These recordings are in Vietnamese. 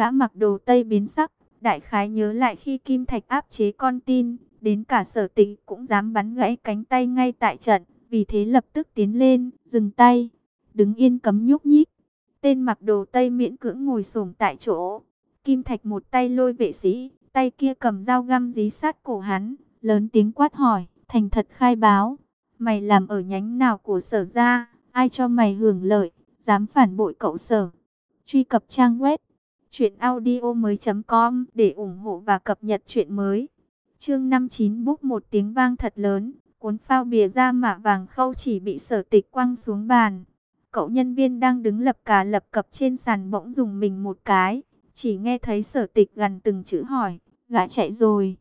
Gã mặc đồ tây biến sắc, đại khái nhớ lại khi Kim Thạch áp chế con tin, đến cả sở tịch cũng dám bắn gãy cánh tay ngay tại trận, vì thế lập tức tiến lên, dừng tay, đứng yên cấm nhúc nhích. Tên mặc đồ tây miễn cưỡng ngồi xổm tại chỗ, Kim Thạch một tay lôi vệ sĩ, tay kia cầm dao găm dí sát cổ hắn, lớn tiếng quát hỏi, thành thật khai báo, mày làm ở nhánh nào của sở ra, ai cho mày hưởng lợi, dám phản bội cậu sở. Truy cập trang web Chuyện audio mới com để ủng hộ và cập nhật chuyện mới. Chương 59 bút một tiếng vang thật lớn, cuốn phao bìa ra mạ vàng khâu chỉ bị sở tịch quăng xuống bàn. Cậu nhân viên đang đứng lập cà lập cập trên sàn bỗng dùng mình một cái, chỉ nghe thấy sở tịch gần từng chữ hỏi, gã chạy rồi.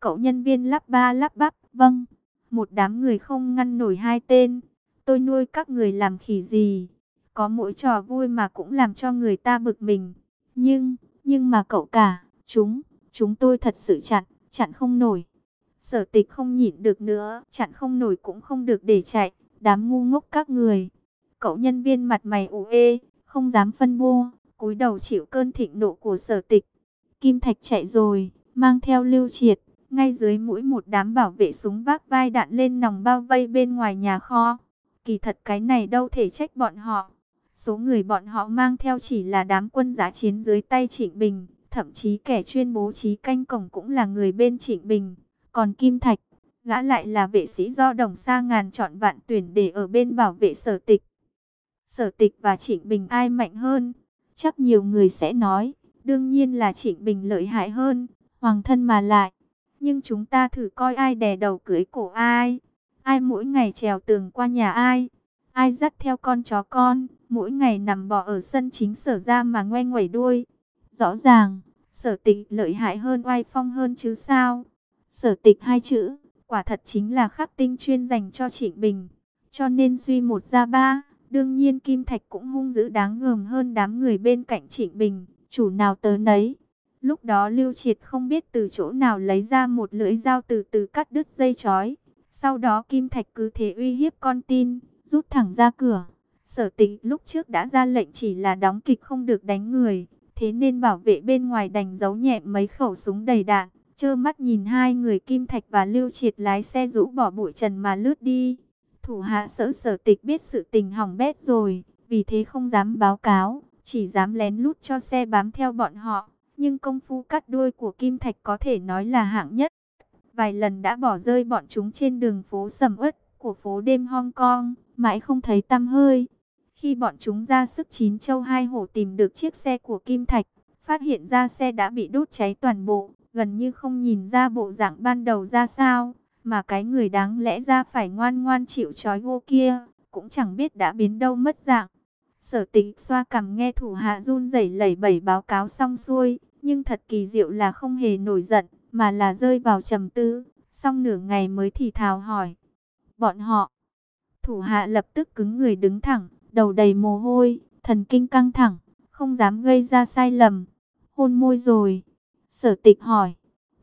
Cậu nhân viên lắp ba lắp bắp, vâng, một đám người không ngăn nổi hai tên. Tôi nuôi các người làm khỉ gì? Có mỗi trò vui mà cũng làm cho người ta bực mình. Nhưng, nhưng mà cậu cả, chúng, chúng tôi thật sự chặn, chặn không nổi. Sở tịch không nhịn được nữa, chặn không nổi cũng không được để chạy, đám ngu ngốc các người. Cậu nhân viên mặt mày ủ ê, không dám phân bua, cúi đầu chịu cơn thịnh nộ của sở tịch. Kim Thạch chạy rồi, mang theo lưu triệt, ngay dưới mũi một đám bảo vệ súng vác vai đạn lên nòng bao vây bên ngoài nhà kho. Kỳ thật cái này đâu thể trách bọn họ, Số người bọn họ mang theo chỉ là đám quân giá chiến dưới tay Trịnh Bình, thậm chí kẻ chuyên bố trí canh cổng cũng là người bên Trịnh Bình. Còn Kim Thạch, gã lại là vệ sĩ do đồng xa ngàn chọn vạn tuyển để ở bên bảo vệ sở tịch. Sở tịch và Trịnh Bình ai mạnh hơn? Chắc nhiều người sẽ nói, đương nhiên là Trịnh Bình lợi hại hơn, hoàng thân mà lại. Nhưng chúng ta thử coi ai đè đầu cưới cổ ai, ai mỗi ngày trèo tường qua nhà ai, ai dắt theo con chó con, mỗi ngày nằm bò ở sân chính sở ra mà ngoe ngoẩy đuôi. Rõ ràng, sở tịch lợi hại hơn oai phong hơn chứ sao. Sở tịch hai chữ, quả thật chính là khắc tinh chuyên dành cho Trịnh Bình. Cho nên suy một ra ba, đương nhiên Kim Thạch cũng hung dữ đáng ngờm hơn đám người bên cạnh Trịnh Bình, chủ nào tớ nấy. Lúc đó Lưu Triệt không biết từ chỗ nào lấy ra một lưỡi dao từ từ cắt đứt dây chói. Sau đó Kim Thạch cứ thế uy hiếp con tin, rút thẳng ra cửa. Sở tịch lúc trước đã ra lệnh chỉ là đóng kịch không được đánh người, thế nên bảo vệ bên ngoài đành giấu nhẹ mấy khẩu súng đầy đạn, trơ mắt nhìn hai người Kim Thạch và Lưu Triệt lái xe rũ bỏ bụi trần mà lướt đi. Thủ hạ sở sở tịch biết sự tình hỏng bét rồi, vì thế không dám báo cáo, chỉ dám lén lút cho xe bám theo bọn họ. Nhưng công phu cắt đuôi của Kim Thạch có thể nói là hạng nhất. Vài lần đã bỏ rơi bọn chúng trên đường phố sầm uất của phố đêm Hong Kong, mãi không thấy tăm hơi. Khi bọn chúng ra sức chín châu hai hổ tìm được chiếc xe của Kim Thạch, phát hiện ra xe đã bị đốt cháy toàn bộ, gần như không nhìn ra bộ dạng ban đầu ra sao, mà cái người đáng lẽ ra phải ngoan ngoan chịu trói gô kia, cũng chẳng biết đã biến đâu mất dạng. Sở tịch xoa cằm nghe thủ hạ run rẩy lẩy bẩy báo cáo xong xuôi, nhưng thật kỳ diệu là không hề nổi giận, mà là rơi vào trầm tư, xong nửa ngày mới thì thào hỏi. Bọn họ, thủ hạ lập tức cứng người đứng thẳng, đầu đầy mồ hôi, thần kinh căng thẳng, không dám gây ra sai lầm. Hôn môi rồi. Sở tịch hỏi.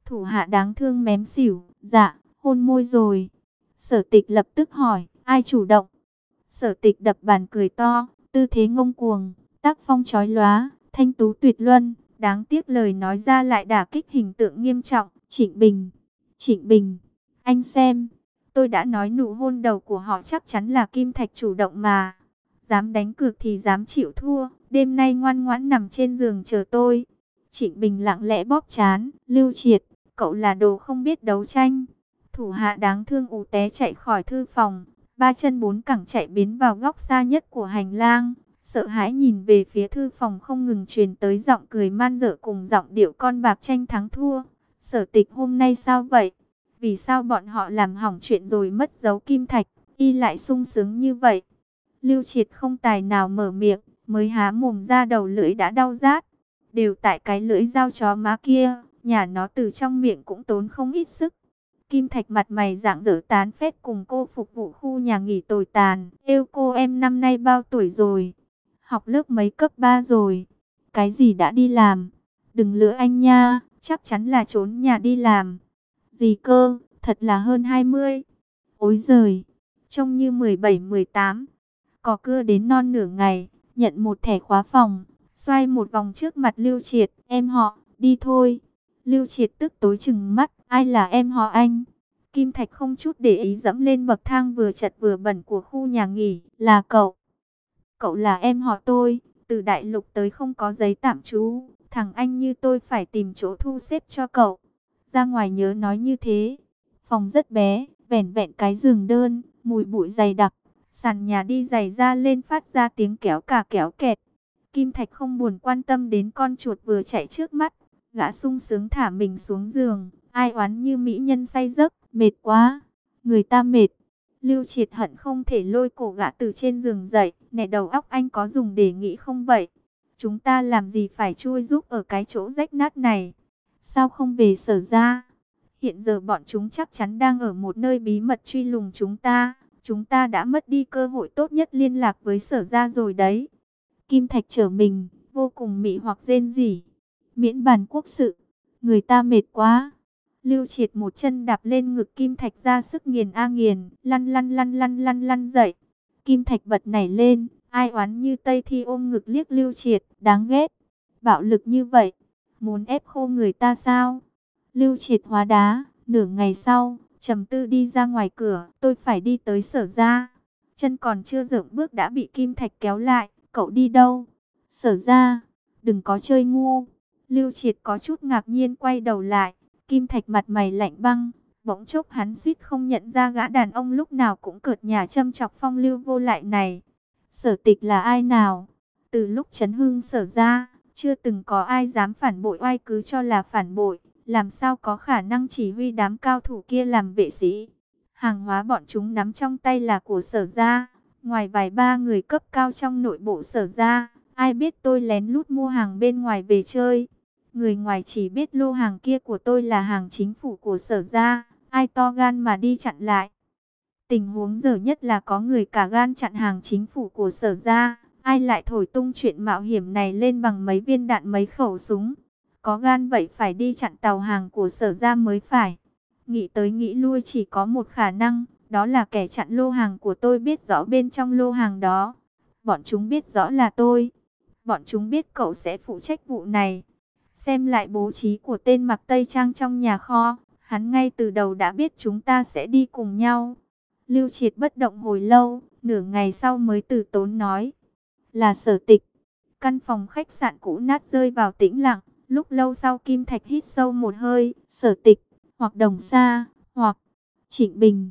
Thủ hạ đáng thương mém xỉu. Dạ, hôn môi rồi. Sở tịch lập tức hỏi, ai chủ động? Sở tịch đập bàn cười to, tư thế ngông cuồng, tác phong chói lóa, thanh tú tuyệt luân. Đáng tiếc lời nói ra lại đả kích hình tượng nghiêm trọng. Trịnh Bình, Trịnh Bình, anh xem, tôi đã nói nụ hôn đầu của họ chắc chắn là Kim Thạch chủ động mà. Dám đánh cược thì dám chịu thua, đêm nay ngoan ngoãn nằm trên giường chờ tôi. Trịnh Bình lặng lẽ bóp chán, lưu triệt, cậu là đồ không biết đấu tranh. Thủ hạ đáng thương ù té chạy khỏi thư phòng, ba chân bốn cẳng chạy biến vào góc xa nhất của hành lang. Sợ hãi nhìn về phía thư phòng không ngừng truyền tới giọng cười man dở cùng giọng điệu con bạc tranh thắng thua. Sở tịch hôm nay sao vậy? Vì sao bọn họ làm hỏng chuyện rồi mất dấu kim thạch, y lại sung sướng như vậy? Lưu triệt không tài nào mở miệng, mới há mồm ra đầu lưỡi đã đau rát. Đều tại cái lưỡi dao chó má kia, nhà nó từ trong miệng cũng tốn không ít sức. Kim Thạch mặt mày dạng dở tán phét cùng cô phục vụ khu nhà nghỉ tồi tàn. Yêu cô em năm nay bao tuổi rồi? Học lớp mấy cấp 3 rồi? Cái gì đã đi làm? Đừng lừa anh nha, chắc chắn là trốn nhà đi làm. Gì cơ, thật là hơn 20. Ôi giời, trông như 17-18. Có cưa đến non nửa ngày, nhận một thẻ khóa phòng. xoay một vòng trước mặt Lưu Triệt, em họ, đi thôi. Lưu Triệt tức tối chừng mắt, ai là em họ anh? Kim Thạch không chút để ý dẫm lên bậc thang vừa chật vừa bẩn của khu nhà nghỉ, là cậu. Cậu là em họ tôi, từ đại lục tới không có giấy tạm trú, thằng anh như tôi phải tìm chỗ thu xếp cho cậu. Ra ngoài nhớ nói như thế. Phòng rất bé, vẻn vẹn cái giường đơn, mùi bụi dày đặc. Sàn nhà đi giày ra lên phát ra tiếng kéo cả kéo kẹt. Kim Thạch không buồn quan tâm đến con chuột vừa chạy trước mắt. Gã sung sướng thả mình xuống giường. Ai oán như mỹ nhân say giấc, mệt quá. Người ta mệt. Lưu triệt hận không thể lôi cổ gã từ trên giường dậy. Nẻ đầu óc anh có dùng để nghĩ không vậy? Chúng ta làm gì phải chui giúp ở cái chỗ rách nát này? Sao không về sở ra? Hiện giờ bọn chúng chắc chắn đang ở một nơi bí mật truy lùng chúng ta. Chúng ta đã mất đi cơ hội tốt nhất liên lạc với sở ra rồi đấy. Kim Thạch trở mình, vô cùng mị hoặc rên rỉ. Miễn bàn quốc sự, người ta mệt quá. Lưu triệt một chân đạp lên ngực Kim Thạch ra sức nghiền a nghiền, lăn lăn lăn lăn lăn lăn dậy. Kim Thạch bật nảy lên, ai oán như Tây Thi ôm ngực liếc Lưu triệt, đáng ghét. Bạo lực như vậy, muốn ép khô người ta sao? Lưu triệt hóa đá, nửa ngày sau, trầm tư đi ra ngoài cửa, tôi phải đi tới sở ra. Chân còn chưa dựng bước đã bị Kim Thạch kéo lại, cậu đi đâu? Sở ra, đừng có chơi ngu. Lưu triệt có chút ngạc nhiên quay đầu lại, Kim Thạch mặt mày lạnh băng. Bỗng chốc hắn suýt không nhận ra gã đàn ông lúc nào cũng cợt nhà châm chọc phong lưu vô lại này. Sở tịch là ai nào? Từ lúc chấn hương sở ra, chưa từng có ai dám phản bội oai cứ cho là phản bội làm sao có khả năng chỉ huy đám cao thủ kia làm vệ sĩ. Hàng hóa bọn chúng nắm trong tay là của sở gia, ngoài vài ba người cấp cao trong nội bộ sở gia, ai biết tôi lén lút mua hàng bên ngoài về chơi. Người ngoài chỉ biết lô hàng kia của tôi là hàng chính phủ của sở gia, ai to gan mà đi chặn lại. Tình huống dở nhất là có người cả gan chặn hàng chính phủ của sở gia, ai lại thổi tung chuyện mạo hiểm này lên bằng mấy viên đạn mấy khẩu súng. Có gan vậy phải đi chặn tàu hàng của sở ra mới phải. Nghĩ tới nghĩ lui chỉ có một khả năng, đó là kẻ chặn lô hàng của tôi biết rõ bên trong lô hàng đó. Bọn chúng biết rõ là tôi. Bọn chúng biết cậu sẽ phụ trách vụ này. Xem lại bố trí của tên mặc Tây Trang trong nhà kho, hắn ngay từ đầu đã biết chúng ta sẽ đi cùng nhau. Lưu Triệt bất động hồi lâu, nửa ngày sau mới từ tốn nói. Là sở tịch. Căn phòng khách sạn cũ nát rơi vào tĩnh lặng. Lúc lâu sau Kim Thạch hít sâu một hơi, sở tịch, hoặc đồng xa, hoặc trịnh bình.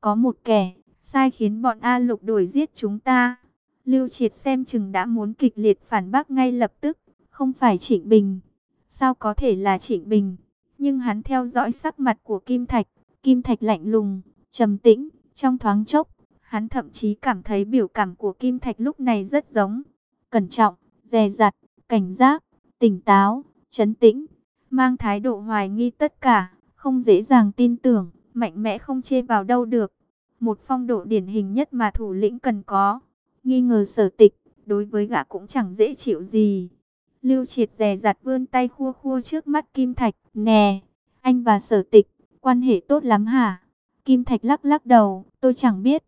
Có một kẻ, sai khiến bọn A lục đuổi giết chúng ta. Lưu triệt xem chừng đã muốn kịch liệt phản bác ngay lập tức, không phải trịnh bình. Sao có thể là trịnh bình? Nhưng hắn theo dõi sắc mặt của Kim Thạch, Kim Thạch lạnh lùng, trầm tĩnh, trong thoáng chốc, hắn thậm chí cảm thấy biểu cảm của Kim Thạch lúc này rất giống. Cẩn trọng, dè dặt, cảnh giác, tỉnh táo, chấn tĩnh, mang thái độ hoài nghi tất cả, không dễ dàng tin tưởng, mạnh mẽ không chê vào đâu được. Một phong độ điển hình nhất mà thủ lĩnh cần có. Nghi ngờ sở tịch, đối với gã cũng chẳng dễ chịu gì. Lưu triệt rè rặt vươn tay khua khua trước mắt Kim Thạch. Nè, anh và sở tịch, quan hệ tốt lắm hả? Kim Thạch lắc lắc đầu, tôi chẳng biết.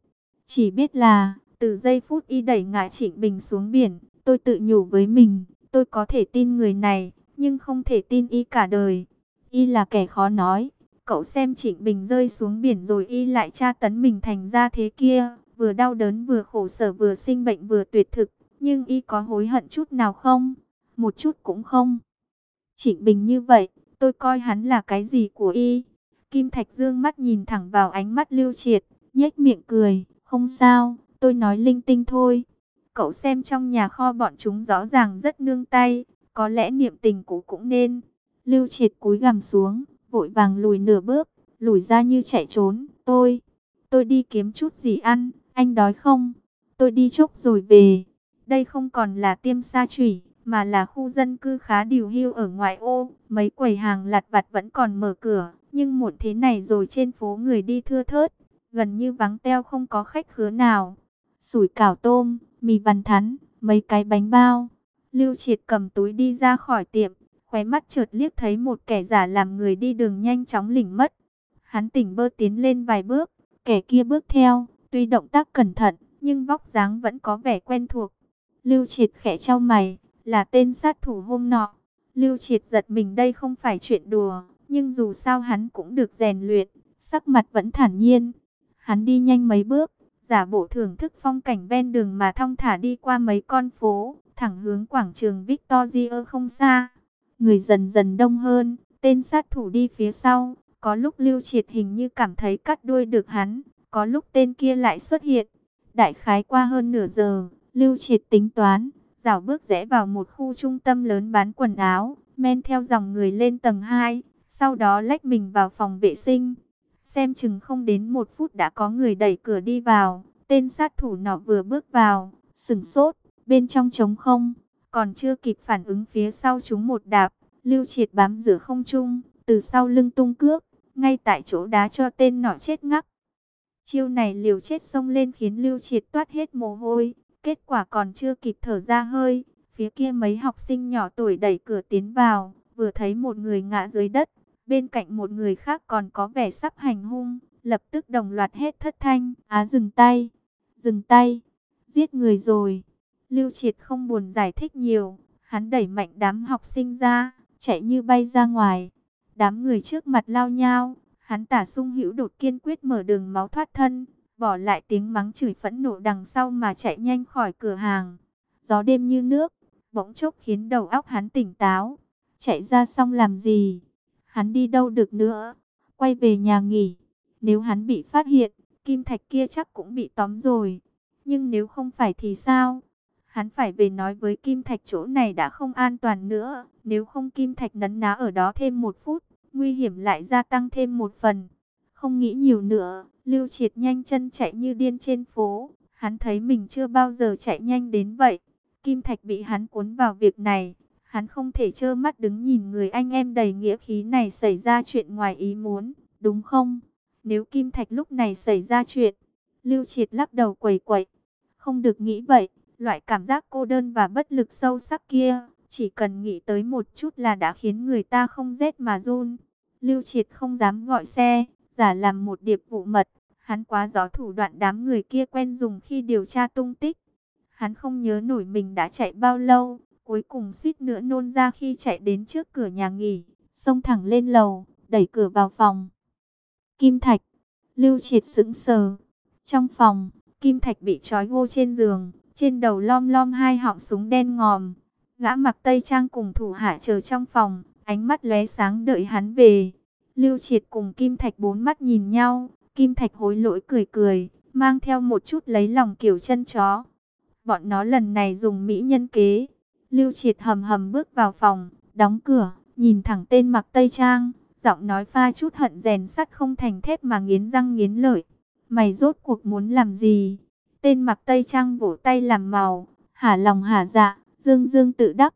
Chỉ biết là, từ giây phút y đẩy ngã Trịnh Bình xuống biển, tôi tự nhủ với mình, tôi có thể tin người này, nhưng không thể tin y cả đời. Y là kẻ khó nói. Cậu xem Trịnh Bình rơi xuống biển rồi y lại tra tấn mình thành ra thế kia, vừa đau đớn vừa khổ sở vừa sinh bệnh vừa tuyệt thực, nhưng y có hối hận chút nào không? Một chút cũng không. Trịnh Bình như vậy, tôi coi hắn là cái gì của y? Kim Thạch Dương mắt nhìn thẳng vào ánh mắt lưu triệt, nhếch miệng cười, không sao, tôi nói linh tinh thôi. Cậu xem trong nhà kho bọn chúng rõ ràng rất nương tay, có lẽ niệm tình cũ cũng nên. Lưu triệt cúi gằm xuống, vội vàng lùi nửa bước, lùi ra như chạy trốn. Tôi, tôi đi kiếm chút gì ăn, anh đói không? Tôi đi chốc rồi về. Đây không còn là tiêm sa chủy, mà là khu dân cư khá điều hưu ở ngoại ô. Mấy quầy hàng lặt vặt vẫn còn mở cửa, nhưng muộn thế này rồi trên phố người đi thưa thớt, gần như vắng teo không có khách khứa nào. Sủi cảo tôm, mì vằn thắn, mấy cái bánh bao, Lưu Triệt cầm túi đi ra khỏi tiệm, khóe mắt chợt liếc thấy một kẻ giả làm người đi đường nhanh chóng lỉnh mất. Hắn tỉnh bơ tiến lên vài bước, kẻ kia bước theo, tuy động tác cẩn thận, nhưng vóc dáng vẫn có vẻ quen thuộc. Lưu Triệt khẽ trao mày, là tên sát thủ hôm nọ. Lưu Triệt giật mình đây không phải chuyện đùa, nhưng dù sao hắn cũng được rèn luyện, sắc mặt vẫn thản nhiên. Hắn đi nhanh mấy bước, giả bộ thưởng thức phong cảnh ven đường mà thong thả đi qua mấy con phố, thẳng hướng quảng trường Victoria không xa. Người dần dần đông hơn, tên sát thủ đi phía sau, có lúc Lưu Triệt hình như cảm thấy cắt đuôi được hắn, có lúc tên kia lại xuất hiện. Đại khái qua hơn nửa giờ, Lưu Triệt tính toán, dạo bước rẽ vào một khu trung tâm lớn bán quần áo, men theo dòng người lên tầng 2, sau đó lách mình vào phòng vệ sinh. Xem chừng không đến một phút đã có người đẩy cửa đi vào, tên sát thủ nọ vừa bước vào, sừng sốt, bên trong trống không, còn chưa kịp phản ứng phía sau chúng một đạp, lưu triệt bám giữa không trung, từ sau lưng tung cước, ngay tại chỗ đá cho tên nọ chết ngắc. Chiêu này liều chết xông lên khiến lưu triệt toát hết mồ hôi, kết quả còn chưa kịp thở ra hơi, phía kia mấy học sinh nhỏ tuổi đẩy cửa tiến vào, vừa thấy một người ngã dưới đất, Bên cạnh một người khác còn có vẻ sắp hành hung, lập tức đồng loạt hết thất thanh. Á dừng tay, dừng tay, giết người rồi. Lưu Triệt không buồn giải thích nhiều, hắn đẩy mạnh đám học sinh ra, chạy như bay ra ngoài. Đám người trước mặt lao nhau, hắn tả sung hữu đột kiên quyết mở đường máu thoát thân, bỏ lại tiếng mắng chửi phẫn nộ đằng sau mà chạy nhanh khỏi cửa hàng. Gió đêm như nước, bỗng chốc khiến đầu óc hắn tỉnh táo. Chạy ra xong làm gì? Hắn đi đâu được nữa, quay về nhà nghỉ. Nếu hắn bị phát hiện, kim thạch kia chắc cũng bị tóm rồi. Nhưng nếu không phải thì sao? Hắn phải về nói với kim thạch chỗ này đã không an toàn nữa. Nếu không kim thạch nấn ná ở đó thêm một phút, nguy hiểm lại gia tăng thêm một phần. Không nghĩ nhiều nữa, Lưu Triệt nhanh chân chạy như điên trên phố. Hắn thấy mình chưa bao giờ chạy nhanh đến vậy. Kim Thạch bị hắn cuốn vào việc này, Hắn không thể trơ mắt đứng nhìn người anh em đầy nghĩa khí này xảy ra chuyện ngoài ý muốn, đúng không? Nếu Kim Thạch lúc này xảy ra chuyện, Lưu Triệt lắc đầu quẩy quẩy. Không được nghĩ vậy, loại cảm giác cô đơn và bất lực sâu sắc kia, chỉ cần nghĩ tới một chút là đã khiến người ta không rét mà run. Lưu Triệt không dám gọi xe, giả làm một điệp vụ mật, hắn quá rõ thủ đoạn đám người kia quen dùng khi điều tra tung tích. Hắn không nhớ nổi mình đã chạy bao lâu, Cuối cùng suýt nữa nôn ra khi chạy đến trước cửa nhà nghỉ, xông thẳng lên lầu, đẩy cửa vào phòng. Kim Thạch, Lưu Triệt sững sờ. Trong phòng, Kim Thạch bị trói gô trên giường, trên đầu lom lom hai họng súng đen ngòm. Gã mặc tây trang cùng thủ hạ chờ trong phòng, ánh mắt lóe sáng đợi hắn về. Lưu Triệt cùng Kim Thạch bốn mắt nhìn nhau, Kim Thạch hối lỗi cười cười, mang theo một chút lấy lòng kiểu chân chó. Bọn nó lần này dùng mỹ nhân kế, Lưu Triệt hầm hầm bước vào phòng, đóng cửa, nhìn thẳng tên mặc tây trang, giọng nói pha chút hận rèn sắt không thành thép mà nghiến răng nghiến lợi. Mày rốt cuộc muốn làm gì? Tên mặc tây trang vỗ tay làm màu, hả lòng hả dạ, dương dương tự đắc.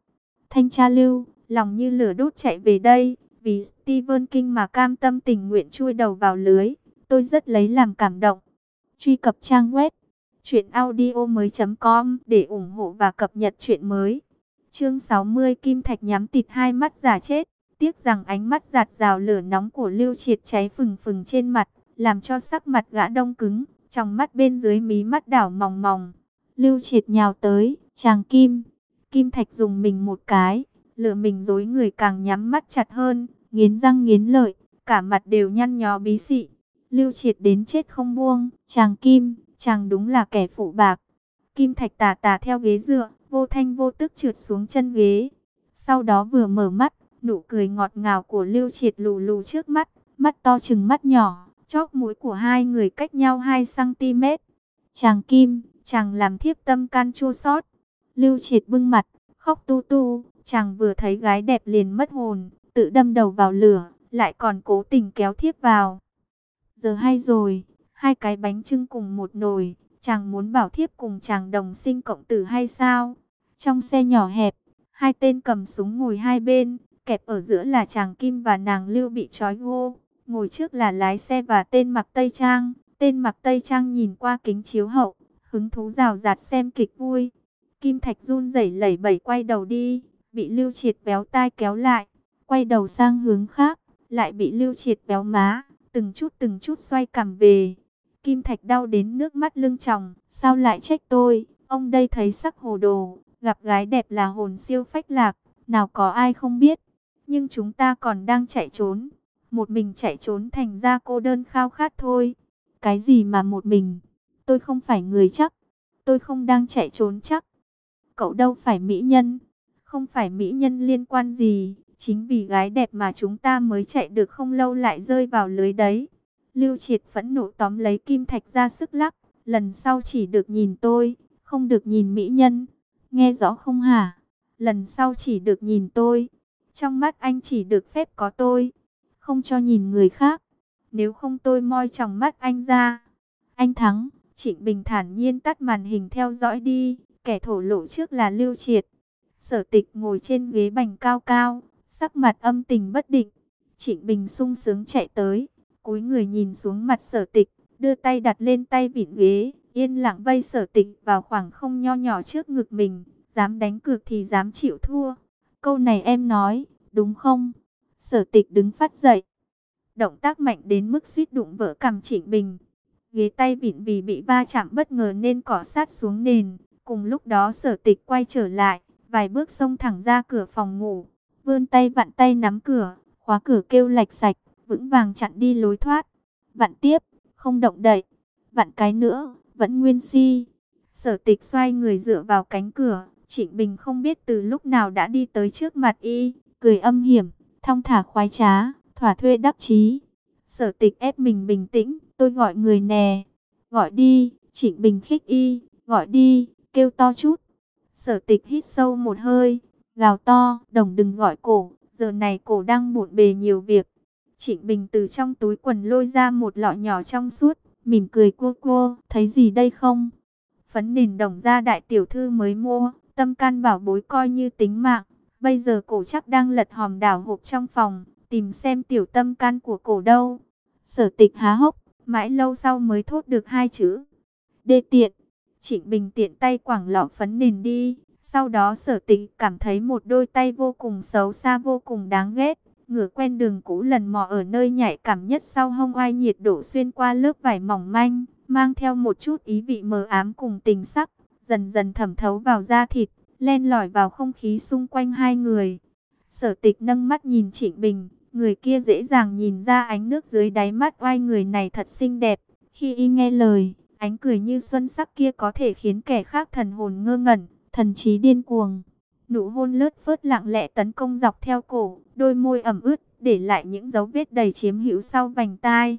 Thanh tra lưu, lòng như lửa đốt chạy về đây, vì Stephen King mà cam tâm tình nguyện chui đầu vào lưới, tôi rất lấy làm cảm động. Truy cập trang web chuyện audio mới.com để ủng hộ và cập nhật chuyện mới. Chương 60 Kim Thạch nhắm tịt hai mắt giả chết. Tiếc rằng ánh mắt giạt rào lửa nóng của Lưu Triệt cháy phừng phừng trên mặt, làm cho sắc mặt gã đông cứng, trong mắt bên dưới mí mắt đảo mòng mòng. Lưu Triệt nhào tới, chàng Kim. Kim Thạch dùng mình một cái, lửa mình dối người càng nhắm mắt chặt hơn, nghiến răng nghiến lợi, cả mặt đều nhăn nhó bí xị. Lưu Triệt đến chết không buông, chàng Kim, chàng đúng là kẻ phụ bạc. Kim Thạch tà tà theo ghế dựa, vô thanh vô tức trượt xuống chân ghế. Sau đó vừa mở mắt, nụ cười ngọt ngào của Lưu Triệt lù lù trước mắt, mắt to chừng mắt nhỏ, chóp mũi của hai người cách nhau 2cm. Chàng Kim, chàng làm thiếp tâm can chua sót. Lưu Triệt bưng mặt, khóc tu tu, chàng vừa thấy gái đẹp liền mất hồn, tự đâm đầu vào lửa, lại còn cố tình kéo thiếp vào. Giờ hay rồi, hai cái bánh trưng cùng một nồi, Chàng muốn bảo thiếp cùng chàng đồng sinh cộng tử hay sao? Trong xe nhỏ hẹp, hai tên cầm súng ngồi hai bên, kẹp ở giữa là chàng Kim và nàng Lưu bị trói gô. Ngồi trước là lái xe và tên mặc Tây Trang. Tên mặc Tây Trang nhìn qua kính chiếu hậu, hứng thú rào rạt xem kịch vui. Kim Thạch run rẩy lẩy bẩy quay đầu đi, bị Lưu Triệt béo tai kéo lại, quay đầu sang hướng khác, lại bị Lưu Triệt béo má, từng chút từng chút xoay cằm về. Kim Thạch đau đến nước mắt lưng tròng, sao lại trách tôi, ông đây thấy sắc hồ đồ, gặp gái đẹp là hồn siêu phách lạc, nào có ai không biết. Nhưng chúng ta còn đang chạy trốn, một mình chạy trốn thành ra cô đơn khao khát thôi. Cái gì mà một mình, tôi không phải người chắc, tôi không đang chạy trốn chắc. Cậu đâu phải mỹ nhân, không phải mỹ nhân liên quan gì, chính vì gái đẹp mà chúng ta mới chạy được không lâu lại rơi vào lưới đấy. Lưu Triệt phẫn nộ tóm lấy kim thạch ra sức lắc, lần sau chỉ được nhìn tôi, không được nhìn mỹ nhân. Nghe rõ không hả? Lần sau chỉ được nhìn tôi. Trong mắt anh chỉ được phép có tôi, không cho nhìn người khác. Nếu không tôi moi trong mắt anh ra. Anh thắng, Trịnh Bình thản nhiên tắt màn hình theo dõi đi. Kẻ thổ lộ trước là Lưu Triệt. Sở tịch ngồi trên ghế bành cao cao, sắc mặt âm tình bất định. Trịnh Bình sung sướng chạy tới, cúi người nhìn xuống mặt sở tịch, đưa tay đặt lên tay vịn ghế, yên lặng vây sở tịch vào khoảng không nho nhỏ trước ngực mình, dám đánh cược thì dám chịu thua. Câu này em nói, đúng không? Sở tịch đứng phát dậy. Động tác mạnh đến mức suýt đụng vỡ cằm Trịnh Bình. Ghế tay vịn vì bị va chạm bất ngờ nên cỏ sát xuống nền. Cùng lúc đó sở tịch quay trở lại, vài bước xông thẳng ra cửa phòng ngủ. Vươn tay vặn tay nắm cửa, khóa cửa kêu lạch sạch, vững vàng chặn đi lối thoát. Vặn tiếp, không động đậy. Vặn cái nữa, vẫn nguyên si. Sở tịch xoay người dựa vào cánh cửa. Trịnh Bình không biết từ lúc nào đã đi tới trước mặt y, cười âm hiểm, thong thả khoái trá, thỏa thuê đắc chí. Sở tịch ép mình bình tĩnh, tôi gọi người nè. Gọi đi, Trịnh Bình khích y, gọi đi, kêu to chút. Sở tịch hít sâu một hơi, gào to, đồng đừng gọi cổ, giờ này cổ đang bộn bề nhiều việc. Trịnh Bình từ trong túi quần lôi ra một lọ nhỏ trong suốt, mỉm cười cua cua, thấy gì đây không? Phấn nền đồng ra đại tiểu thư mới mua, tâm can bảo bối coi như tính mạng. Bây giờ cổ chắc đang lật hòm đảo hộp trong phòng, tìm xem tiểu tâm can của cổ đâu. Sở tịch há hốc, mãi lâu sau mới thốt được hai chữ. Đê tiện, Trịnh Bình tiện tay quảng lọ phấn nền đi. Sau đó sở tịch cảm thấy một đôi tay vô cùng xấu xa vô cùng đáng ghét. Ngửa quen đường cũ lần mò ở nơi nhạy cảm nhất sau hông oai nhiệt độ xuyên qua lớp vải mỏng manh, mang theo một chút ý vị mờ ám cùng tình sắc, dần dần thẩm thấu vào da thịt, len lỏi vào không khí xung quanh hai người. Sở tịch nâng mắt nhìn Trịnh Bình, người kia dễ dàng nhìn ra ánh nước dưới đáy mắt oai người này thật xinh đẹp. Khi y nghe lời, ánh cười như xuân sắc kia có thể khiến kẻ khác thần hồn ngơ ngẩn, thần trí điên cuồng. Nụ hôn lướt phớt lặng lẽ tấn công dọc theo cổ, đôi môi ẩm ướt, để lại những dấu vết đầy chiếm hữu sau vành tai.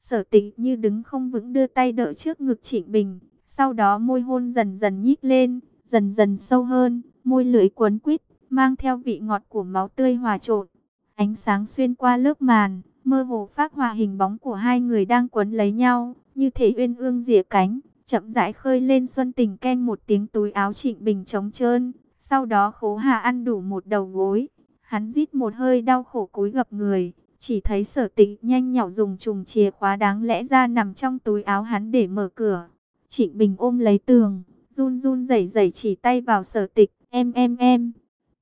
Sở tịch như đứng không vững đưa tay đỡ trước ngực Trịnh Bình, sau đó môi hôn dần dần nhích lên, dần dần sâu hơn, môi lưỡi cuốn quýt, mang theo vị ngọt của máu tươi hòa trộn. Ánh sáng xuyên qua lớp màn, mơ hồ phát hòa hình bóng của hai người đang quấn lấy nhau, như thể uyên ương rỉa cánh, chậm rãi khơi lên xuân tình ken một tiếng túi áo Trịnh Bình trống trơn, sau đó khố hà ăn đủ một đầu gối. Hắn rít một hơi đau khổ cúi gập người, chỉ thấy sở tịch nhanh nhỏ dùng chùm chìa khóa đáng lẽ ra nằm trong túi áo hắn để mở cửa. Trịnh Bình ôm lấy tường, run run rẩy rẩy chỉ tay vào sở tịch, em em em,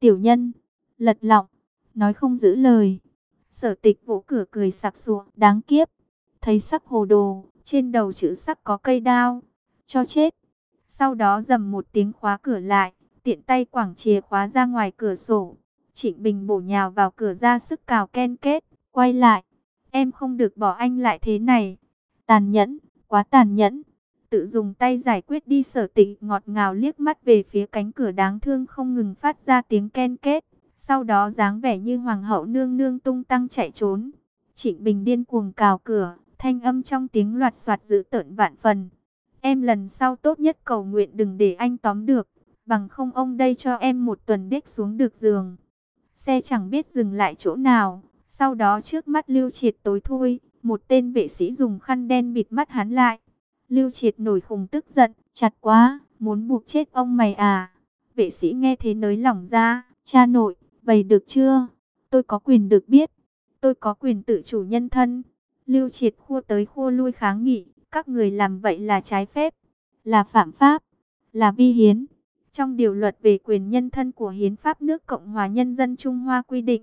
tiểu nhân, lật lọng, nói không giữ lời. Sở tịch vỗ cửa cười sặc sụa, đáng kiếp, thấy sắc hồ đồ, trên đầu chữ sắc có cây đao, cho chết. Sau đó dầm một tiếng khóa cửa lại, tiện tay quẳng chìa khóa ra ngoài cửa sổ. Trịnh Bình bổ nhào vào cửa ra sức cào ken kết, quay lại. Em không được bỏ anh lại thế này. Tàn nhẫn, quá tàn nhẫn. Tự dùng tay giải quyết đi sở tịch ngọt ngào liếc mắt về phía cánh cửa đáng thương không ngừng phát ra tiếng ken kết. Sau đó dáng vẻ như hoàng hậu nương nương tung tăng chạy trốn. Trịnh Bình điên cuồng cào cửa, thanh âm trong tiếng loạt soạt giữ tợn vạn phần. Em lần sau tốt nhất cầu nguyện đừng để anh tóm được, bằng không ông đây cho em một tuần đích xuống được giường. Xe chẳng biết dừng lại chỗ nào, sau đó trước mắt Lưu Triệt tối thui, một tên vệ sĩ dùng khăn đen bịt mắt hắn lại. Lưu Triệt nổi khùng tức giận, chặt quá, muốn buộc chết ông mày à. Vệ sĩ nghe thế nới lỏng ra, cha nội, vậy được chưa? Tôi có quyền được biết, tôi có quyền tự chủ nhân thân. Lưu Triệt khua tới khua lui kháng nghị, các người làm vậy là trái phép, là phạm pháp, là vi hiến. Trong điều luật về quyền nhân thân của Hiến pháp nước Cộng hòa Nhân dân Trung Hoa quy định,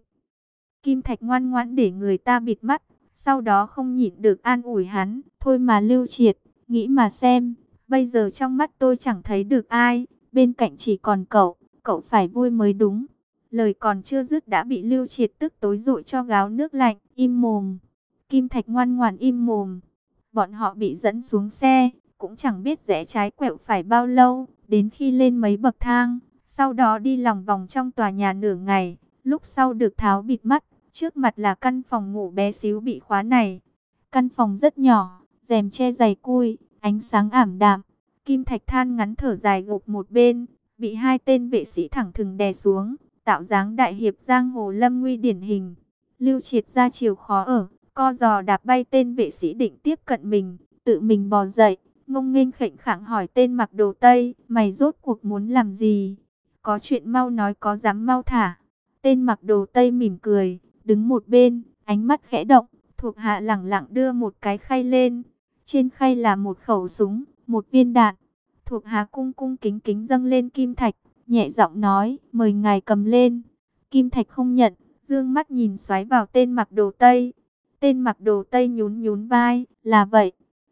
Kim Thạch ngoan ngoãn để người ta bịt mắt, sau đó không nhịn được an ủi hắn, thôi mà lưu triệt, nghĩ mà xem, bây giờ trong mắt tôi chẳng thấy được ai, bên cạnh chỉ còn cậu, cậu phải vui mới đúng. Lời còn chưa dứt đã bị Lưu Triệt tức tối dội cho gáo nước lạnh, im mồm. Kim Thạch ngoan ngoãn im mồm. Bọn họ bị dẫn xuống xe, cũng chẳng biết rẽ trái quẹo phải bao lâu, đến khi lên mấy bậc thang, sau đó đi lòng vòng trong tòa nhà nửa ngày, lúc sau được tháo bịt mắt, trước mặt là căn phòng ngủ bé xíu bị khóa này. Căn phòng rất nhỏ, rèm che dày cui, ánh sáng ảm đạm. Kim Thạch than ngắn thở dài gục một bên, bị hai tên vệ sĩ thẳng thừng đè xuống, tạo dáng đại hiệp giang hồ lâm nguy điển hình. Lưu triệt ra chiều khó ở, co giò đạp bay tên vệ sĩ định tiếp cận mình, tự mình bò dậy, ngông nghênh khệnh khẳng hỏi tên mặc đồ Tây, mày rốt cuộc muốn làm gì? Có chuyện mau nói có dám mau thả. Tên mặc đồ Tây mỉm cười, đứng một bên, ánh mắt khẽ động, thuộc hạ lẳng lặng đưa một cái khay lên. Trên khay là một khẩu súng, một viên đạn. Thuộc hạ cung cung kính kính dâng lên kim thạch, nhẹ giọng nói, mời ngài cầm lên. Kim thạch không nhận, dương mắt nhìn xoáy vào tên mặc đồ Tây. Tên mặc đồ Tây nhún nhún vai, là vậy.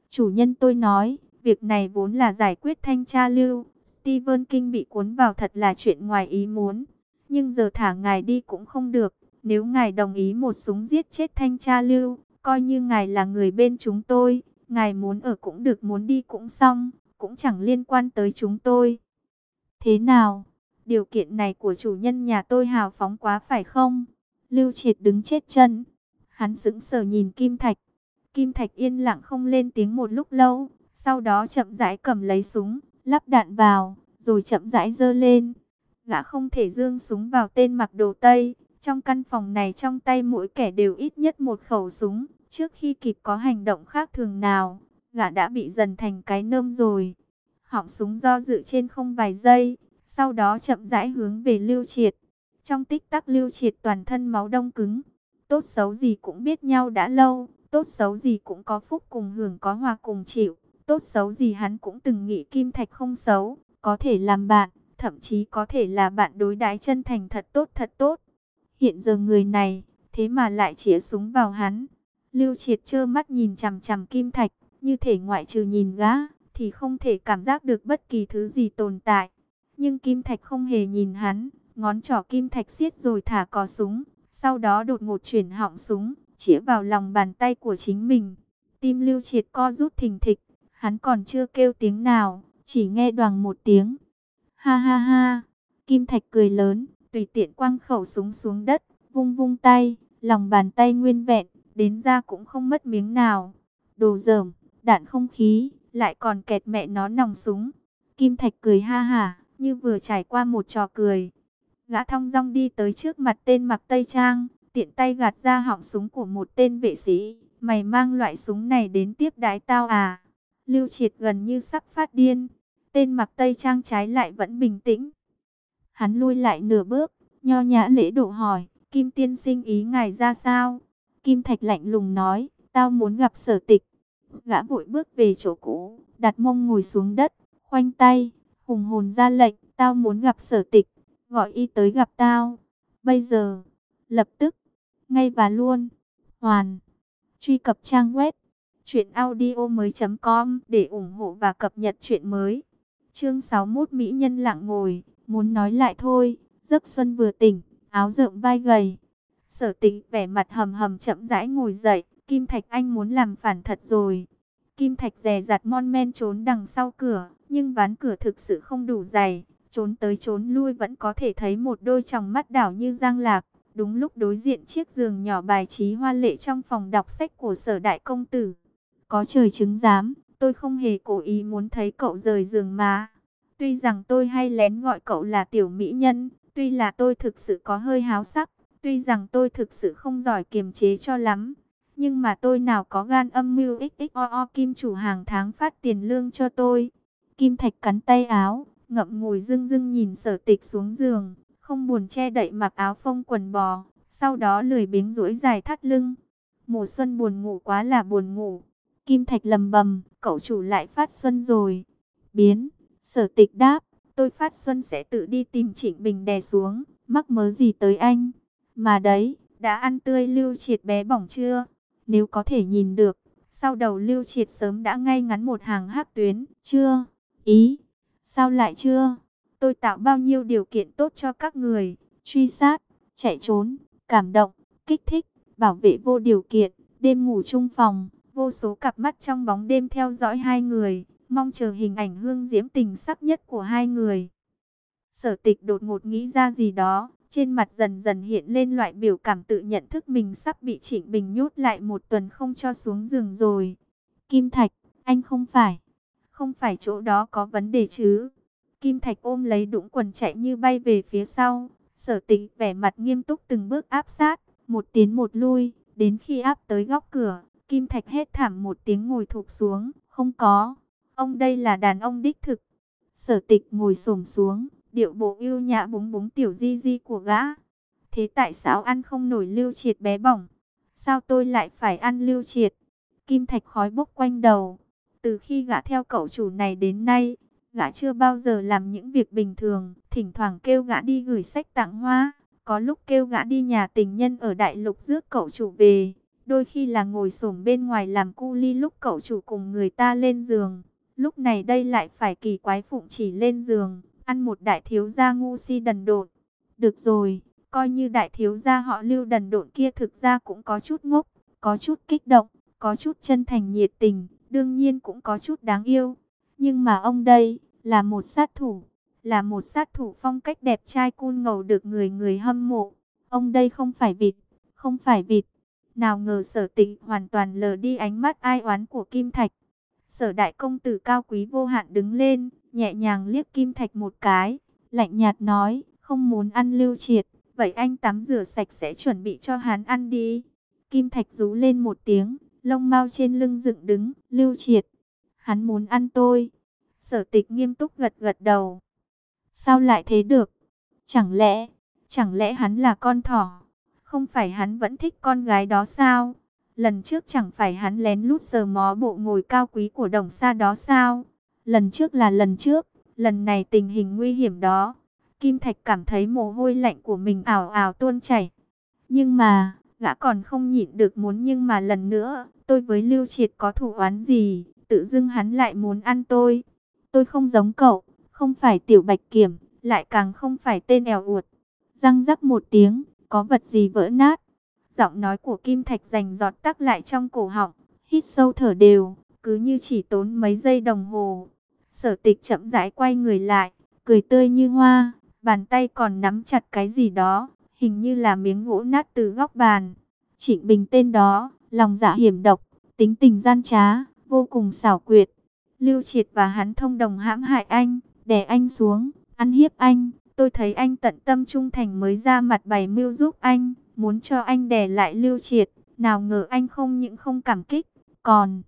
Chủ nhân tôi nói, việc này vốn là giải quyết thanh tra lưu. Stephen King bị cuốn vào thật là chuyện ngoài ý muốn. Nhưng giờ thả ngài đi cũng không được. Nếu ngài đồng ý một súng giết chết thanh tra lưu, coi như ngài là người bên chúng tôi. Ngài muốn ở cũng được muốn đi cũng xong, cũng chẳng liên quan tới chúng tôi. Thế nào? Điều kiện này của chủ nhân nhà tôi hào phóng quá phải không? Lưu Triệt đứng chết chân. Hắn sững sờ nhìn Kim Thạch. Kim Thạch yên lặng không lên tiếng một lúc lâu. Sau đó chậm rãi cầm lấy súng, lắp đạn vào, rồi chậm rãi dơ lên. Gã không thể dương súng vào tên mặc đồ Tây. Trong căn phòng này trong tay mỗi kẻ đều ít nhất một khẩu súng. Trước khi kịp có hành động khác thường nào, gã đã bị dần thành cái nơm rồi. Họng súng do dự trên không vài giây, sau đó chậm rãi hướng về Lưu Triệt. Trong tích tắc Lưu Triệt toàn thân máu đông cứng. Tốt xấu gì cũng biết nhau đã lâu, tốt xấu gì cũng có phúc cùng hưởng có hòa cùng chịu. Tốt xấu gì hắn cũng từng nghĩ Kim Thạch không xấu, có thể làm bạn, thậm chí có thể là bạn đối đãi chân thành thật tốt thật tốt. Hiện giờ người này, thế mà lại chĩa súng vào hắn. Lưu Triệt trơ mắt nhìn chằm chằm Kim Thạch, như thể ngoại trừ nhìn gã, thì không thể cảm giác được bất kỳ thứ gì tồn tại. Nhưng Kim Thạch không hề nhìn hắn, ngón trỏ Kim Thạch siết rồi thả cò súng, sau đó đột ngột chuyển họng súng, chĩa vào lòng bàn tay của chính mình. Tim Lưu Triệt co rút thình thịch, hắn còn chưa kêu tiếng nào, chỉ nghe đoàn một tiếng. Ha ha ha, Kim Thạch cười lớn, tùy tiện quăng khẩu súng xuống đất, vung vung tay, lòng bàn tay nguyên vẹn, đến ra cũng không mất miếng nào. Đồ dởm, đạn không khí, lại còn kẹt mẹ nó nòng súng. Kim Thạch cười ha hả, như vừa trải qua một trò cười. Gã thong dong đi tới trước mặt tên mặc tây trang, tiện tay gạt ra họng súng của một tên vệ sĩ. Mày mang loại súng này đến tiếp đái tao à? Lưu triệt gần như sắp phát điên. Tên mặc tây trang trái lại vẫn bình tĩnh. Hắn lui lại nửa bước, nho nhã lễ độ hỏi, Kim tiên sinh ý ngài ra sao? Kim Thạch lạnh lùng nói, tao muốn gặp sở tịch. Gã vội bước về chỗ cũ, đặt mông ngồi xuống đất, khoanh tay, hùng hồn ra lệnh, tao muốn gặp sở tịch, gọi y tới gặp tao. Bây giờ, lập tức, ngay và luôn, hoàn. Truy cập trang web, chuyện audio mới.com để ủng hộ và cập nhật chuyện mới. Chương 61 Mỹ Nhân lặng ngồi, muốn nói lại thôi, giấc xuân vừa tỉnh, áo rộng vai gầy. Sở tịch vẻ mặt hầm hầm chậm rãi ngồi dậy, Kim Thạch Anh muốn làm phản thật rồi. Kim Thạch dè dặt mon men trốn đằng sau cửa, nhưng ván cửa thực sự không đủ dày. Trốn tới trốn lui vẫn có thể thấy một đôi tròng mắt đảo như giang lạc. Đúng lúc đối diện chiếc giường nhỏ bài trí hoa lệ trong phòng đọc sách của sở đại công tử. Có trời chứng giám, tôi không hề cố ý muốn thấy cậu rời giường mà. Tuy rằng tôi hay lén gọi cậu là tiểu mỹ nhân, tuy là tôi thực sự có hơi háo sắc, tuy rằng tôi thực sự không giỏi kiềm chế cho lắm, nhưng mà tôi nào có gan âm mưu XXOO kim chủ hàng tháng phát tiền lương cho tôi. Kim Thạch cắn tay áo, ngậm ngùi dưng dưng nhìn sở tịch xuống giường, không buồn che đậy mặc áo phông quần bò, sau đó lười biếng duỗi dài thắt lưng. Mùa xuân buồn ngủ quá là buồn ngủ. Kim Thạch lầm bầm, cậu chủ lại phát xuân rồi. Biến, sở tịch đáp, tôi phát xuân sẽ tự đi tìm Trịnh Bình đè xuống, mắc mớ gì tới anh. Mà đấy, đã ăn tươi lưu triệt bé bỏng chưa? Nếu có thể nhìn được, sau đầu lưu triệt sớm đã ngay ngắn một hàng hắc tuyến. Chưa? Ý? Sao lại chưa? tôi tạo bao nhiêu điều kiện tốt cho các người, truy sát, chạy trốn, cảm động, kích thích, bảo vệ vô điều kiện, đêm ngủ chung phòng, vô số cặp mắt trong bóng đêm theo dõi hai người, mong chờ hình ảnh hương diễm tình sắc nhất của hai người. Sở tịch đột ngột nghĩ ra gì đó, trên mặt dần dần hiện lên loại biểu cảm tự nhận thức mình sắp bị Trịnh Bình nhốt lại một tuần không cho xuống giường rồi. Kim Thạch, anh không phải, không phải chỗ đó có vấn đề chứ. Kim Thạch ôm lấy đũng quần chạy như bay về phía sau. Sở tịch vẻ mặt nghiêm túc từng bước áp sát, một tiến một lui, đến khi áp tới góc cửa, Kim Thạch hét thảm một tiếng ngồi thụp xuống, không có, ông đây là đàn ông đích thực. Sở tịch ngồi xổm xuống, điệu bộ yêu nhã búng búng tiểu di di của gã. Thế tại sao ăn không nổi lưu triệt bé bỏng? Sao tôi lại phải ăn lưu triệt? Kim Thạch khói bốc quanh đầu. Từ khi gã theo cậu chủ này đến nay, gã chưa bao giờ làm những việc bình thường. Thỉnh thoảng kêu gã đi gửi sách tặng hoa. Có lúc kêu gã đi nhà tình nhân ở đại lục rước cậu chủ về. Đôi khi là ngồi xổm bên ngoài làm cu ly lúc cậu chủ cùng người ta lên giường. Lúc này đây lại phải kỳ quái phụng chỉ lên giường ăn một đại thiếu gia ngu si đần độn. Được rồi, coi như đại thiếu gia họ lưu đần độn kia thực ra cũng có chút ngốc, có chút kích động, có chút chân thành nhiệt tình, đương nhiên cũng có chút đáng yêu. Nhưng mà ông đây, là một sát thủ, là một sát thủ phong cách đẹp trai cun ngầu được người người hâm mộ. Ông đây không phải vịt, không phải vịt. Nào ngờ sở tịch hoàn toàn lờ đi ánh mắt ai oán của Kim Thạch. Sở đại công tử cao quý vô hạn đứng lên, nhẹ nhàng liếc Kim Thạch một cái, lạnh nhạt nói, không muốn ăn lưu triệt, vậy anh tắm rửa sạch sẽ chuẩn bị cho hắn ăn đi. Kim Thạch rú lên một tiếng, lông mau trên lưng dựng đứng, lưu triệt, hắn muốn ăn tôi. Sở tịch nghiêm túc gật gật đầu. Sao lại thế được? Chẳng lẽ, chẳng lẽ hắn là con thỏ? Không phải hắn vẫn thích con gái đó sao? Lần trước chẳng phải hắn lén lút sờ mó bộ ngồi cao quý của đồng xa đó sao? Lần trước là lần trước, lần này tình hình nguy hiểm đó. Kim Thạch cảm thấy mồ hôi lạnh của mình ảo ảo tuôn chảy. Nhưng mà, gã còn không nhịn được muốn nhưng mà lần nữa, tôi với Lưu Triệt có thủ oán gì, tự dưng hắn lại muốn ăn tôi. Tôi không giống cậu, không phải tiểu bạch kiểm, lại càng không phải tên ẻo uột. Răng rắc một tiếng, có vật gì vỡ nát. Giọng nói của Kim Thạch rành giọt tắc lại trong cổ họng, hít sâu thở đều, cứ như chỉ tốn mấy giây đồng hồ. Sở tịch chậm rãi quay người lại, cười tươi như hoa, bàn tay còn nắm chặt cái gì đó, hình như là miếng gỗ nát từ góc bàn. Trịnh Bình tên đó, lòng dạ hiểm độc, tính tình gian trá, vô cùng xảo quyệt. Lưu Triệt và hắn thông đồng hãm hại anh, đè anh xuống, ăn hiếp anh. Tôi thấy anh tận tâm trung thành mới ra mặt bày mưu giúp anh, muốn cho anh đè lại Lưu Triệt. Nào ngờ anh không những không cảm kích, còn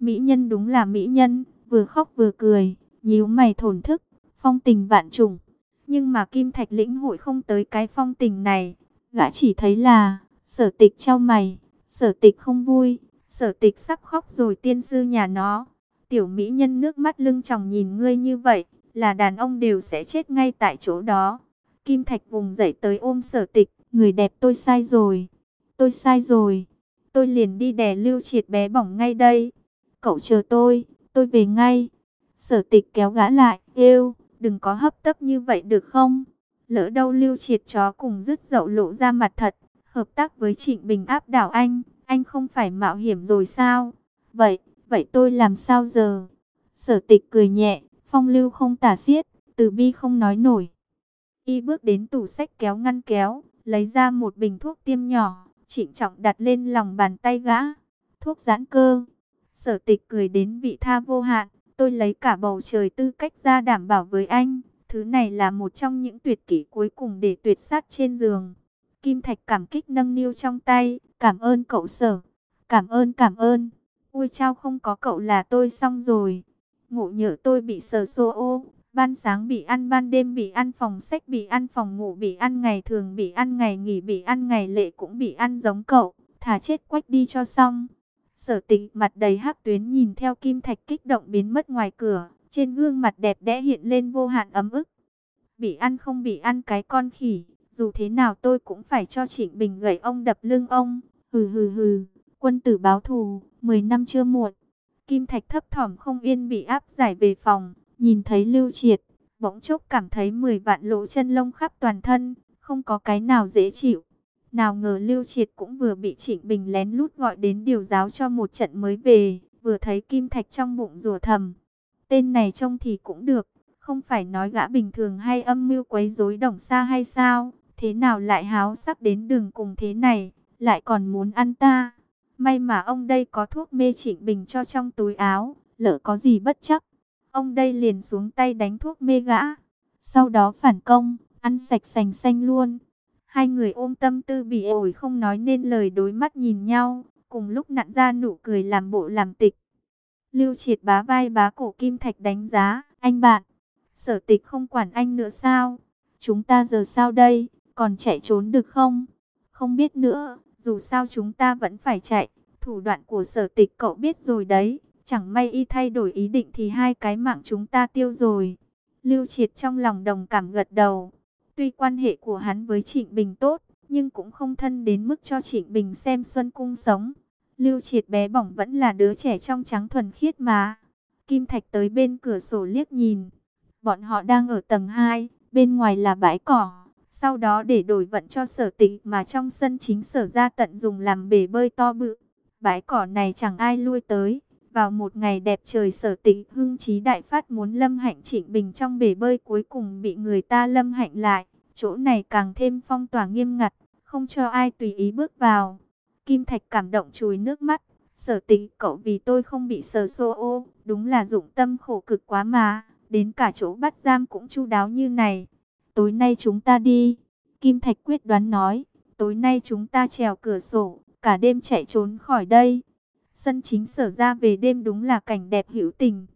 mỹ nhân đúng là mỹ nhân, vừa khóc vừa cười, nhíu mày thổn thức, phong tình vạn trùng. Nhưng mà Kim Thạch lĩnh hội không tới cái phong tình này, gã chỉ thấy là, sở tịch trao mày, sở tịch không vui, sở tịch sắp khóc rồi tiên sư nhà nó. Tiểu mỹ nhân nước mắt lưng tròng nhìn ngươi như vậy, là đàn ông đều sẽ chết ngay tại chỗ đó. Kim Thạch vùng dậy tới ôm sở tịch, người đẹp tôi sai rồi, tôi sai rồi, tôi liền đi đè lưu triệt bé bỏng ngay đây. Cậu chờ tôi, tôi về ngay. Sở tịch kéo gã lại, yêu, đừng có hấp tấp như vậy được không? Lỡ đâu lưu triệt chó cùng dứt dậu lộ ra mặt thật, hợp tác với Trịnh Bình áp đảo anh, anh không phải mạo hiểm rồi sao? Vậy, vậy tôi làm sao giờ? Sở tịch cười nhẹ, phong lưu không tả xiết, từ bi không nói nổi. Y bước đến tủ sách kéo ngăn kéo, lấy ra một bình thuốc tiêm nhỏ, trịnh trọng đặt lên lòng bàn tay gã. Thuốc giãn cơ. Sở tịch cười đến vị tha vô hạn. Tôi lấy cả bầu trời tư cách ra đảm bảo với anh. Thứ này là một trong những tuyệt kỹ cuối cùng để tuyệt sát trên giường. Kim Thạch cảm kích nâng niu trong tay. Cảm ơn cậu sở. Cảm ơn cảm ơn. Ui trao không có cậu là tôi xong rồi. Ngủ nhỡ tôi bị sờ xô ô. Ban sáng bị ăn, ban đêm bị ăn, phòng sách bị ăn, phòng ngủ bị ăn, ngày thường bị ăn, ngày nghỉ bị ăn, ngày lệ cũng bị ăn giống cậu. Thả chết quách đi cho xong. Sở tịch mặt đầy hắc tuyến nhìn theo kim thạch kích động biến mất ngoài cửa. Trên gương mặt đẹp đẽ hiện lên vô hạn ấm ức. Bị ăn không bị ăn cái con khỉ. Dù thế nào tôi cũng phải cho Trịnh Bình gậy ông đập lưng ông. Hừ hừ hừ. Quân tử báo thù. 10 năm chưa muộn. Kim thạch thấp thỏm không yên bị áp giải về phòng. Nhìn thấy Lưu Triệt. bỗng chốc cảm thấy 10 vạn lỗ chân lông khắp toàn thân, không có cái nào dễ chịu. Nào ngờ Lưu Triệt cũng vừa bị Trịnh Bình lén lút gọi đến điều giáo cho một trận mới về, vừa thấy kim thạch trong bụng rùa thầm. Tên này trông thì cũng được, không phải nói gã bình thường hay âm mưu quấy rối đồng xa hay sao, thế nào lại háo sắc đến đường cùng thế này, lại còn muốn ăn ta. May mà ông đây có thuốc mê Trịnh Bình cho trong túi áo, lỡ có gì bất chắc. Ông đây liền xuống tay đánh thuốc mê gã. Sau đó phản công, ăn sạch sành xanh luôn. Hai người ôm tâm tư bị ổi không nói nên lời đối mắt nhìn nhau, cùng lúc nặn ra nụ cười làm bộ làm tịch. Lưu triệt bá vai bá cổ kim thạch đánh giá, anh bạn, sở tịch không quản anh nữa sao? Chúng ta giờ sao đây, còn chạy trốn được không? Không biết nữa, dù sao chúng ta vẫn phải chạy, thủ đoạn của sở tịch cậu biết rồi đấy. Chẳng may y thay đổi ý định thì hai cái mạng chúng ta tiêu rồi. Lưu Triệt trong lòng đồng cảm gật đầu. Tuy quan hệ của hắn với Trịnh Bình tốt, nhưng cũng không thân đến mức cho Trịnh Bình xem Xuân Cung sống. Lưu Triệt bé bỏng vẫn là đứa trẻ trong trắng thuần khiết mà. Kim Thạch tới bên cửa sổ liếc nhìn. Bọn họ đang ở tầng 2, bên ngoài là bãi cỏ. Sau đó để đổi vận cho sở tịch mà trong sân chính sở ra tận dùng làm bể bơi to bự. Bãi cỏ này chẳng ai lui tới. Vào một ngày đẹp trời sở tịch hưng trí đại phát muốn lâm hạnh trịnh bình trong bể bơi cuối cùng bị người ta lâm hạnh lại. Chỗ này càng thêm phong tỏa nghiêm ngặt, không cho ai tùy ý bước vào. Kim Thạch cảm động chùi nước mắt. Sở tịch cậu vì tôi không bị sờ xô ô, đúng là dụng tâm khổ cực quá mà. Đến cả chỗ bắt giam cũng chu đáo như này. Tối nay chúng ta đi. Kim Thạch quyết đoán nói. Tối nay chúng ta trèo cửa sổ, cả đêm chạy trốn khỏi đây. Sân chính sở ra về đêm đúng là cảnh đẹp hữu tình.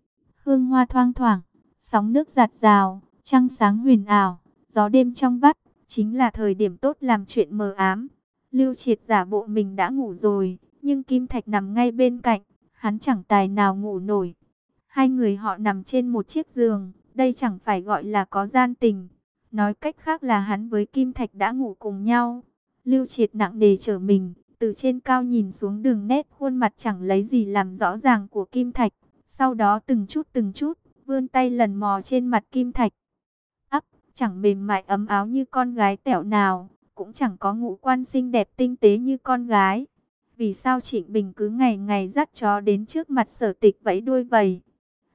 Hương hoa thoang thoảng, sóng nước giạt rào, trăng sáng huyền ảo, gió đêm trong vắt, chính là thời điểm tốt làm chuyện mờ ám. Lưu triệt giả bộ mình đã ngủ rồi, nhưng Kim Thạch nằm ngay bên cạnh, hắn chẳng tài nào ngủ nổi. Hai người họ nằm trên một chiếc giường, đây chẳng phải gọi là có gian tình. Nói cách khác là hắn với Kim Thạch đã ngủ cùng nhau. Lưu triệt nặng nề trở mình, từ trên cao nhìn xuống đường nét khuôn mặt chẳng lấy gì làm rõ ràng của Kim Thạch. Sau đó từng chút từng chút, vươn tay lần mò trên mặt Kim Thạch. Ấp, chẳng mềm mại ấm áo như con gái tẹo nào, cũng chẳng có ngũ quan xinh đẹp tinh tế như con gái. Vì sao Trịnh Bình cứ ngày ngày dắt chó đến trước mặt sở tịch vẫy đuôi vầy?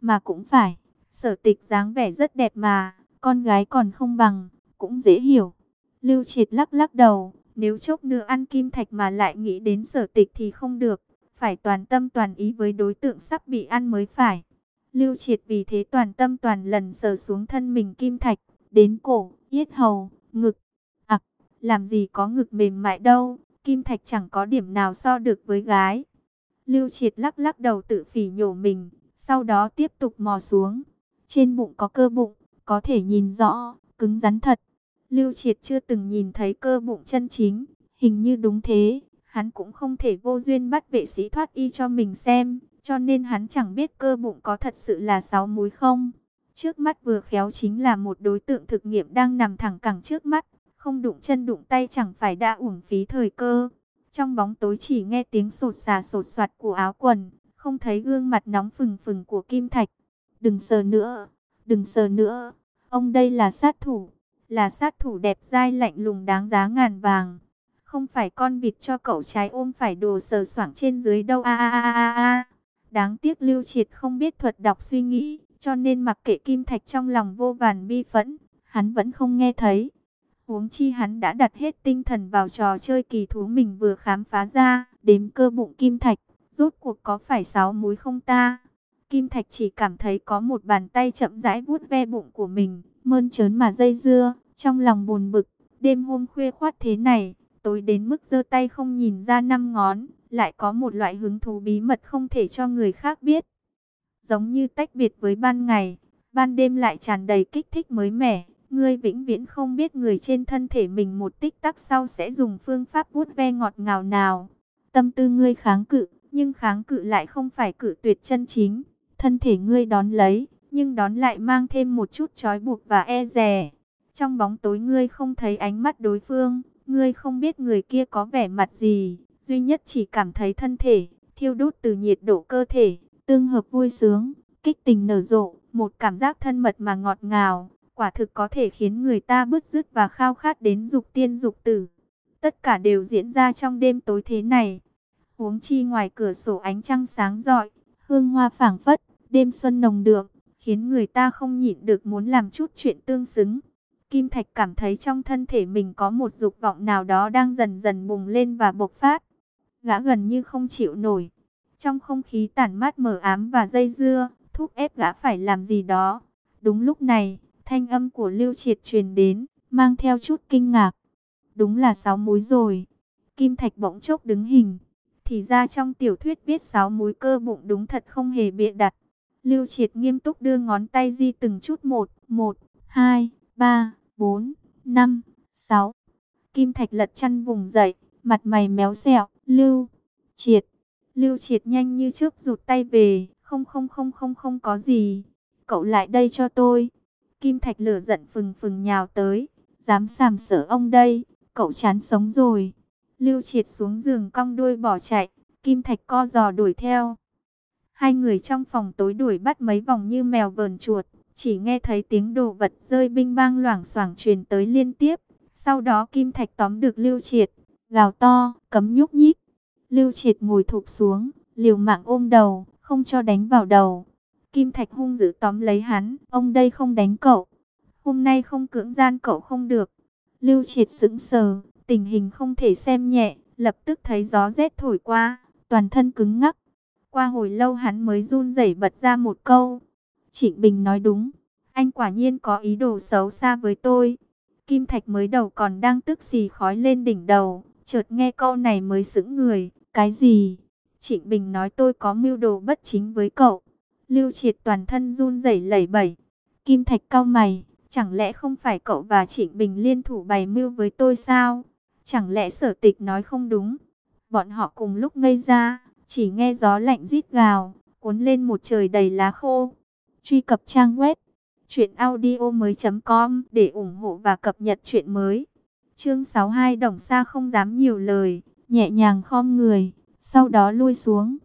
Mà cũng phải, sở tịch dáng vẻ rất đẹp mà, con gái còn không bằng, cũng dễ hiểu. Lưu triệt lắc lắc đầu, nếu chốc nữa ăn kim thạch mà lại nghĩ đến sở tịch thì không được. Phải toàn tâm toàn ý với đối tượng sắp bị ăn mới phải. Lưu triệt vì thế toàn tâm toàn lần sờ xuống thân mình kim thạch. Đến cổ, yết hầu, ngực. Ặc, làm gì có ngực mềm mại đâu. Kim thạch chẳng có điểm nào so được với gái. Lưu triệt lắc lắc đầu tự phỉ nhổ mình. Sau đó tiếp tục mò xuống. Trên bụng có cơ bụng, có thể nhìn rõ, cứng rắn thật. Lưu Triệt chưa từng nhìn thấy cơ bụng chân chính, hình như đúng thế, hắn cũng không thể vô duyên bắt vệ sĩ thoát y cho mình xem, cho nên hắn chẳng biết cơ bụng có thật sự là sáu múi không. Trước mắt vừa khéo chính là một đối tượng thực nghiệm đang nằm thẳng cẳng trước mắt, không đụng chân đụng tay chẳng phải đã uổng phí thời cơ. Trong bóng tối chỉ nghe tiếng sột xà sột soạt của áo quần, không thấy gương mặt nóng phừng phừng của Kim Thạch. Đừng sờ nữa, đừng sờ nữa, ông đây là sát thủ là sát thủ đẹp dai lạnh lùng đáng giá ngàn vàng. Không phải con vịt cho cậu trái ôm phải đồ sờ soảng trên dưới đâu a a a a a. Đáng tiếc Lưu Triệt không biết thuật đọc suy nghĩ, cho nên mặc kệ kim thạch trong lòng vô vàn bi phẫn, hắn vẫn không nghe thấy. Huống chi hắn đã đặt hết tinh thần vào trò chơi kỳ thú mình vừa khám phá ra, đếm cơ bụng kim thạch, rốt cuộc có phải sáu múi không ta? Kim Thạch chỉ cảm thấy có một bàn tay chậm rãi vuốt ve bụng của mình, mơn trớn mà dây dưa, trong lòng buồn bực, đêm hôm khuya khoát thế này, tối đến mức giơ tay không nhìn ra năm ngón, lại có một loại hứng thú bí mật không thể cho người khác biết. Giống như tách biệt với ban ngày, ban đêm lại tràn đầy kích thích mới mẻ, ngươi vĩnh viễn không biết người trên thân thể mình một tích tắc sau sẽ dùng phương pháp vuốt ve ngọt ngào nào. Tâm tư ngươi kháng cự, nhưng kháng cự lại không phải cự tuyệt chân chính, thân thể ngươi đón lấy nhưng đón lại mang thêm một chút trói buộc và e dè. Trong bóng tối ngươi không thấy ánh mắt đối phương, ngươi không biết người kia có vẻ mặt gì, duy nhất chỉ cảm thấy thân thể, thiêu đốt từ nhiệt độ cơ thể, tương hợp vui sướng, kích tình nở rộ, một cảm giác thân mật mà ngọt ngào, quả thực có thể khiến người ta bứt rứt và khao khát đến dục tiên dục tử. Tất cả đều diễn ra trong đêm tối thế này. Huống chi ngoài cửa sổ ánh trăng sáng rọi, hương hoa phảng phất, đêm xuân nồng đượm, khiến người ta không nhịn được muốn làm chút chuyện tương xứng. Kim Thạch cảm thấy trong thân thể mình có một dục vọng nào đó đang dần dần bùng lên và bộc phát. Gã gần như không chịu nổi. Trong không khí tản mát mờ ám và dây dưa, thúc ép gã phải làm gì đó. Đúng lúc này, thanh âm của Lưu Triệt truyền đến, mang theo chút kinh ngạc. Đúng là sáu múi rồi. Kim Thạch bỗng chốc đứng hình. Thì ra trong tiểu thuyết viết sáu múi cơ bụng đúng thật không hề bịa đặt. Lưu Triệt nghiêm túc đưa ngón tay di từng chút một, một, hai, ba, bốn, năm, sáu. Kim Thạch lật chăn vùng dậy, mặt mày méo xẹo, Lưu Triệt. Lưu Triệt nhanh như trước rụt tay về, không không không không không có gì. Cậu lại đây cho tôi. Kim Thạch lửa giận phừng phừng nhào tới, dám sàm sở ông đây, cậu chán sống rồi. Lưu Triệt xuống giường cong đuôi bỏ chạy, Kim Thạch co giò đuổi theo. Hai người trong phòng tối đuổi bắt mấy vòng như mèo vờn chuột, chỉ nghe thấy tiếng đồ vật rơi binh bang loảng xoảng truyền tới liên tiếp. Sau đó Kim Thạch tóm được Lưu Triệt, gào to, cấm nhúc nhích. Lưu Triệt ngồi thụp xuống, liều mạng ôm đầu, không cho đánh vào đầu. Kim Thạch hung dữ tóm lấy hắn, ông đây không đánh cậu. Hôm nay không cưỡng gian cậu không được. Lưu Triệt sững sờ, tình hình không thể xem nhẹ, lập tức thấy gió rét thổi qua, toàn thân cứng ngắc. Qua hồi lâu hắn mới run rẩy bật ra một câu. Trịnh Bình nói đúng, anh quả nhiên có ý đồ xấu xa với tôi. Kim Thạch mới đầu còn đang tức xì khói lên đỉnh đầu, chợt nghe câu này mới sững người, cái gì? Trịnh Bình nói tôi có mưu đồ bất chính với cậu. Lưu Triệt toàn thân run rẩy lẩy bẩy. Kim Thạch cau mày, chẳng lẽ không phải cậu và Trịnh Bình liên thủ bày mưu với tôi sao? Chẳng lẽ sở tịch nói không đúng? Bọn họ cùng lúc ngây ra, chỉ nghe gió lạnh rít gào, cuốn lên một trời đầy lá khô. Truy cập trang web truyệnaudiomoi.com để ủng hộ và cập nhật truyện mới. Chương 62 Đồng Sa không dám nhiều lời, nhẹ nhàng khom người, sau đó lui xuống.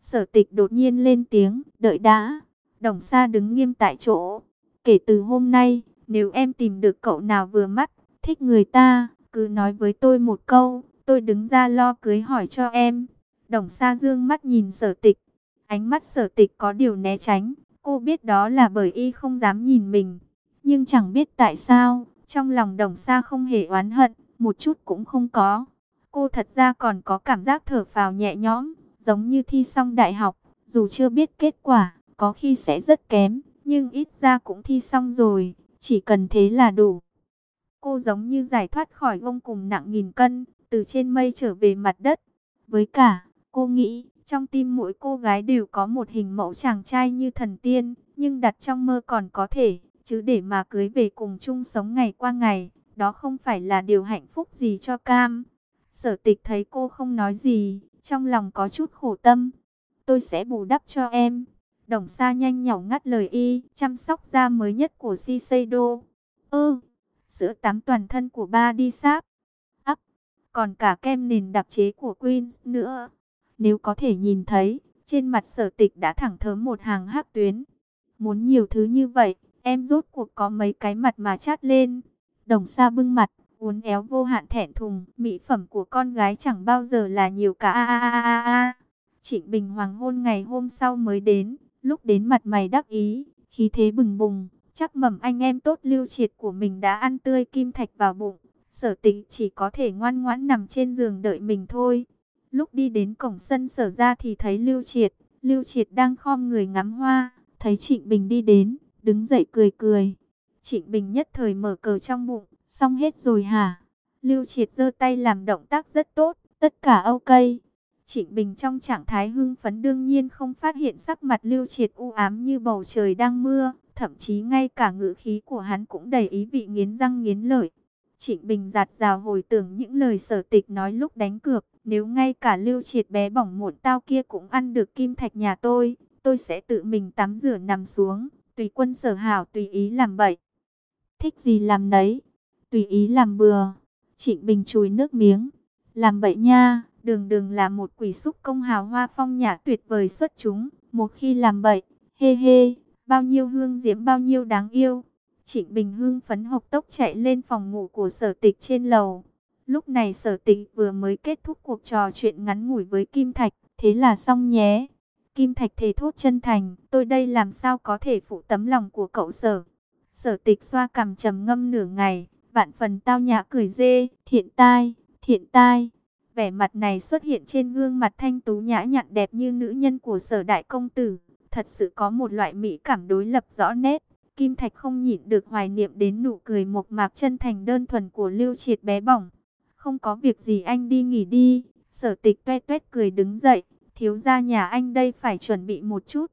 Sở tịch đột nhiên lên tiếng, đợi đã. Đồng Sa đứng nghiêm tại chỗ. Kể từ hôm nay, nếu em tìm được cậu nào vừa mắt, thích người ta, cứ nói với tôi một câu, tôi đứng ra lo cưới hỏi cho em. Đồng Sa dương mắt nhìn sở tịch. Ánh mắt sở tịch có điều né tránh. Cô biết đó là bởi y không dám nhìn mình. Nhưng chẳng biết tại sao, trong lòng đồng Sa không hề oán hận, một chút cũng không có. Cô thật ra còn có cảm giác thở phào nhẹ nhõm, giống như thi xong đại học, dù chưa biết kết quả, có khi sẽ rất kém, nhưng ít ra cũng thi xong rồi, chỉ cần thế là đủ. Cô giống như giải thoát khỏi gông cùng nặng nghìn cân, từ trên mây trở về mặt đất. Với cả, cô nghĩ, trong tim mỗi cô gái đều có một hình mẫu chàng trai như thần tiên, nhưng đặt trong mơ còn có thể, chứ để mà cưới về cùng chung sống ngày qua ngày, đó không phải là điều hạnh phúc gì cho Cam. Sở tịch thấy cô không nói gì, trong lòng có chút khổ tâm. Tôi sẽ bù đắp cho em. Đồng Sa nhanh nhỏ ngắt lời y, chăm sóc da mới nhất của Shiseido. Ư, sữa tắm toàn thân của ba đi sáp. ấp còn cả kem nền đặc chế của Queens nữa. Nếu có thể nhìn thấy, trên mặt sở tịch đã thẳng thớm một hàng hắc tuyến. Muốn nhiều thứ như vậy, em rốt cuộc có mấy cái mặt mà chát lên. Đồng Sa bưng mặt, uốn éo vô hạn thẹn thùng, mỹ phẩm của con gái chẳng bao giờ là nhiều cả a. Trịnh Bình hoàng hôn ngày hôm sau mới đến, lúc đến mặt mày đắc ý, khí thế bừng bùng, chắc mầm anh em tốt lưu triệt của mình đã ăn tươi kim thạch vào bụng, sở tịch chỉ có thể ngoan ngoãn nằm trên giường đợi mình thôi. Lúc đi đến cổng sân sở ra thì thấy lưu triệt, lưu triệt đang khom người ngắm hoa, thấy Trịnh Bình đi đến, đứng dậy cười cười. Trịnh Bình nhất thời mở cờ trong bụng, Xong hết rồi hả? Lưu Triệt giơ tay làm động tác rất tốt, tất cả ok. Trịnh Bình trong trạng thái hưng phấn đương nhiên không phát hiện sắc mặt Lưu Triệt u ám như bầu trời đang mưa, thậm chí ngay cả ngữ khí của hắn cũng đầy ý vị nghiến răng nghiến lợi. Trịnh Bình giạt rào hồi tưởng những lời sở tịch nói lúc đánh cược, nếu ngay cả Lưu Triệt bé bỏng muộn tao kia cũng ăn được kim thạch nhà tôi, tôi sẽ tự mình tắm rửa nằm xuống, tùy quân sở hảo tùy ý làm bậy. Thích gì làm nấy tùy ý làm bừa. Trịnh Bình chùi nước miếng, làm bậy nha, đường đường là một quỷ xúc công hào hoa phong nhã tuyệt vời xuất chúng, một khi làm bậy, hê hê, bao nhiêu hương diễm bao nhiêu đáng yêu. Trịnh Bình hương phấn hộc tốc chạy lên phòng ngủ của sở tịch trên lầu. Lúc này sở tịch vừa mới kết thúc cuộc trò chuyện ngắn ngủi với Kim Thạch, thế là xong nhé. Kim Thạch thề thốt chân thành, tôi đây làm sao có thể phụ tấm lòng của cậu sở. Sở tịch xoa cằm trầm ngâm nửa ngày, vạn phần tao nhã cười dê, thiện tai, thiện tai. Vẻ mặt này xuất hiện trên gương mặt thanh tú nhã nhặn đẹp như nữ nhân của sở đại công tử. Thật sự có một loại mỹ cảm đối lập rõ nét. Kim Thạch không nhịn được hoài niệm đến nụ cười mộc mạc chân thành đơn thuần của Lưu Triệt bé bỏng. Không có việc gì anh đi nghỉ đi. Sở tịch tuét tuét cười đứng dậy. Thiếu gia nhà anh đây phải chuẩn bị một chút.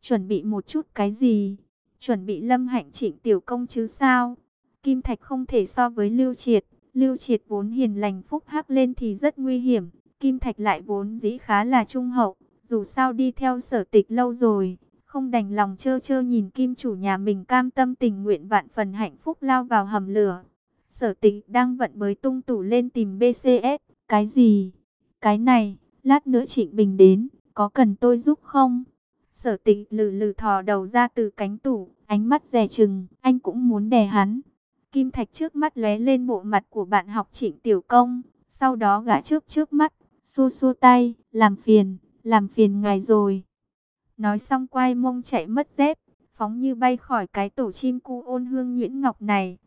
Chuẩn bị một chút cái gì? Chuẩn bị lâm hạnh trịnh tiểu công chứ sao? Kim Thạch không thể so với Lưu Triệt. Lưu Triệt vốn hiền lành phúc hắc lên thì rất nguy hiểm. Kim Thạch lại vốn dĩ khá là trung hậu. Dù sao đi theo sở tịch lâu rồi. Không đành lòng trơ trơ nhìn Kim chủ nhà mình cam tâm tình nguyện vạn phần hạnh phúc lao vào hầm lửa. Sở tịch đang vận bới tung tủ lên tìm BCS. Cái gì? Cái này, lát nữa Trịnh Bình đến, có cần tôi giúp không? Sở tịch lử lử thò đầu ra từ cánh tủ, ánh mắt dè chừng, anh cũng muốn đè hắn. Kim Thạch trước mắt lóe lên bộ mặt của bạn học Trịnh Tiểu Công, sau đó gã trước trước mắt, xua xua tay, làm phiền, làm phiền ngài rồi. Nói xong quay mông chạy mất dép, phóng như bay khỏi cái tổ chim cu ôn hương nhuyễn ngọc này.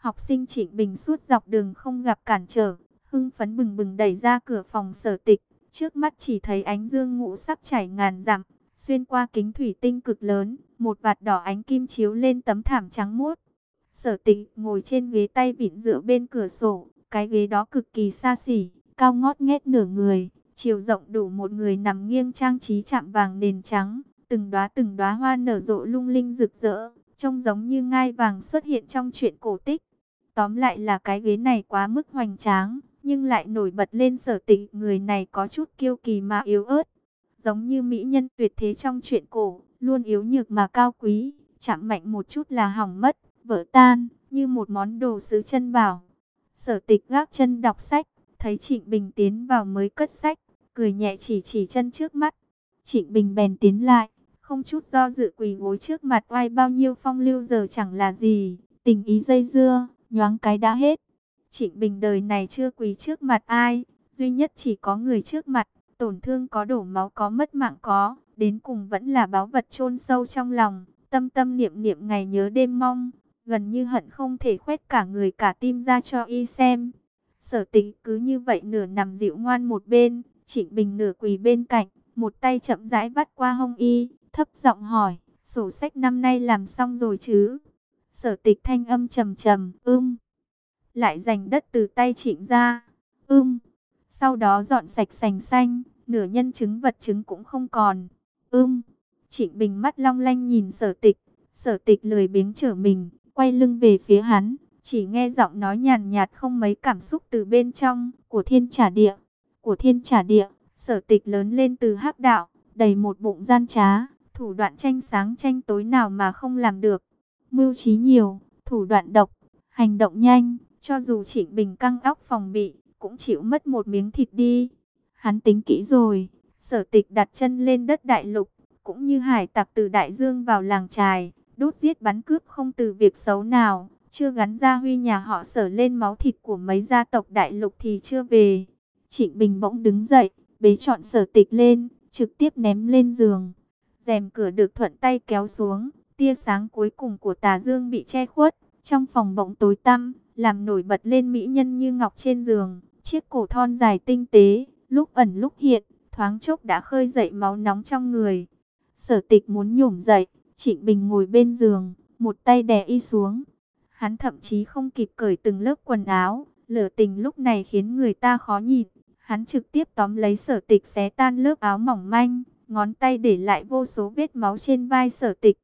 Học sinh Trịnh Bình suốt dọc đường không gặp cản trở, hưng phấn bừng bừng đẩy ra cửa phòng sở tịch, trước mắt chỉ thấy ánh dương ngũ sắc chảy ngàn dặm, xuyên qua kính thủy tinh cực lớn, một vạt đỏ ánh kim chiếu lên tấm thảm trắng muốt. Sở tịch ngồi trên ghế tay vịn dựa bên cửa sổ, cái ghế đó cực kỳ xa xỉ, cao ngót nghét nửa người, chiều rộng đủ một người nằm nghiêng trang trí chạm vàng nền trắng, từng đóa từng đóa hoa nở rộ lung linh rực rỡ, trông giống như ngai vàng xuất hiện trong truyện cổ tích. Tóm lại là cái ghế này quá mức hoành tráng, nhưng lại nổi bật lên sở tịch người này có chút kiêu kỳ mà yếu ớt. Giống như mỹ nhân tuyệt thế trong truyện cổ, luôn yếu nhược mà cao quý, chạm mạnh một chút là hỏng mất vỡ tan, như một món đồ sứ chân bảo. Sở tịch gác chân đọc sách, thấy Trịnh Bình tiến vào mới cất sách, cười nhẹ chỉ chỉ chân trước mắt. Trịnh Bình bèn tiến lại, không chút do dự quỳ gối trước mặt oai bao nhiêu phong lưu giờ chẳng là gì, tình ý dây dưa, nhoáng cái đã hết. Trịnh Bình đời này chưa quý trước mặt ai, duy nhất chỉ có người trước mặt, tổn thương có đổ máu có mất mạng có, đến cùng vẫn là báo vật chôn sâu trong lòng, tâm tâm niệm niệm ngày nhớ đêm mong gần như hận không thể khoét cả người cả tim ra cho y xem. Sở tính cứ như vậy nửa nằm dịu ngoan một bên, Trịnh Bình nửa quỳ bên cạnh, một tay chậm rãi bắt qua hông y, thấp giọng hỏi, sổ sách năm nay làm xong rồi chứ? Sở tịch thanh âm trầm trầm, ưm. Lại giành đất từ tay trịnh ra, ưm. Sau đó dọn sạch sành xanh, nửa nhân chứng vật chứng cũng không còn, ưm. Trịnh Bình mắt long lanh nhìn sở tịch, sở tịch lười biếng trở mình, quay lưng về phía hắn, chỉ nghe giọng nói nhàn nhạt không mấy cảm xúc từ bên trong, của thiên trả địa, của thiên trả địa, sở tịch lớn lên từ hắc đạo, đầy một bụng gian trá, thủ đoạn tranh sáng tranh tối nào mà không làm được, mưu trí nhiều, thủ đoạn độc, hành động nhanh, cho dù Trịnh Bình căng óc phòng bị, cũng chịu mất một miếng thịt đi. Hắn tính kỹ rồi, sở tịch đặt chân lên đất đại lục, cũng như hải tặc từ đại dương vào làng trài, đốt giết bắn cướp không từ việc xấu nào, chưa gắn gia huy nhà họ sở lên máu thịt của mấy gia tộc đại lục thì chưa về. Trịnh Bình bỗng đứng dậy, bế chọn sở tịch lên, trực tiếp ném lên giường. rèm cửa được thuận tay kéo xuống, tia sáng cuối cùng của tà dương bị che khuất, trong phòng bỗng tối tăm, làm nổi bật lên mỹ nhân như ngọc trên giường, chiếc cổ thon dài tinh tế, lúc ẩn lúc hiện, thoáng chốc đã khơi dậy máu nóng trong người. Sở tịch muốn nhổm dậy, Trịnh Bình ngồi bên giường, một tay đè y xuống. Hắn thậm chí không kịp cởi từng lớp quần áo, lửa tình lúc này khiến người ta khó nhìn. Hắn trực tiếp tóm lấy sở tịch xé tan lớp áo mỏng manh, ngón tay để lại vô số vết máu trên vai sở tịch.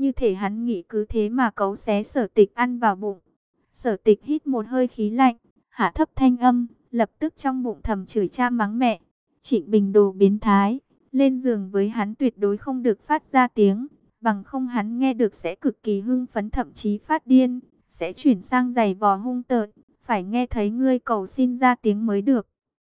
Như thể hắn nghĩ cứ thế mà cấu xé sở tịch ăn vào bụng. Sở tịch hít một hơi khí lạnh, hạ thấp thanh âm, lập tức trong bụng thầm chửi cha mắng mẹ. Trịnh Bình đồ biến thái, lên giường với hắn tuyệt đối không được phát ra tiếng, bằng không hắn nghe được sẽ cực kỳ hưng phấn thậm chí phát điên, sẽ chuyển sang giày vò hung tợn, phải nghe thấy ngươi cầu xin ra tiếng mới được.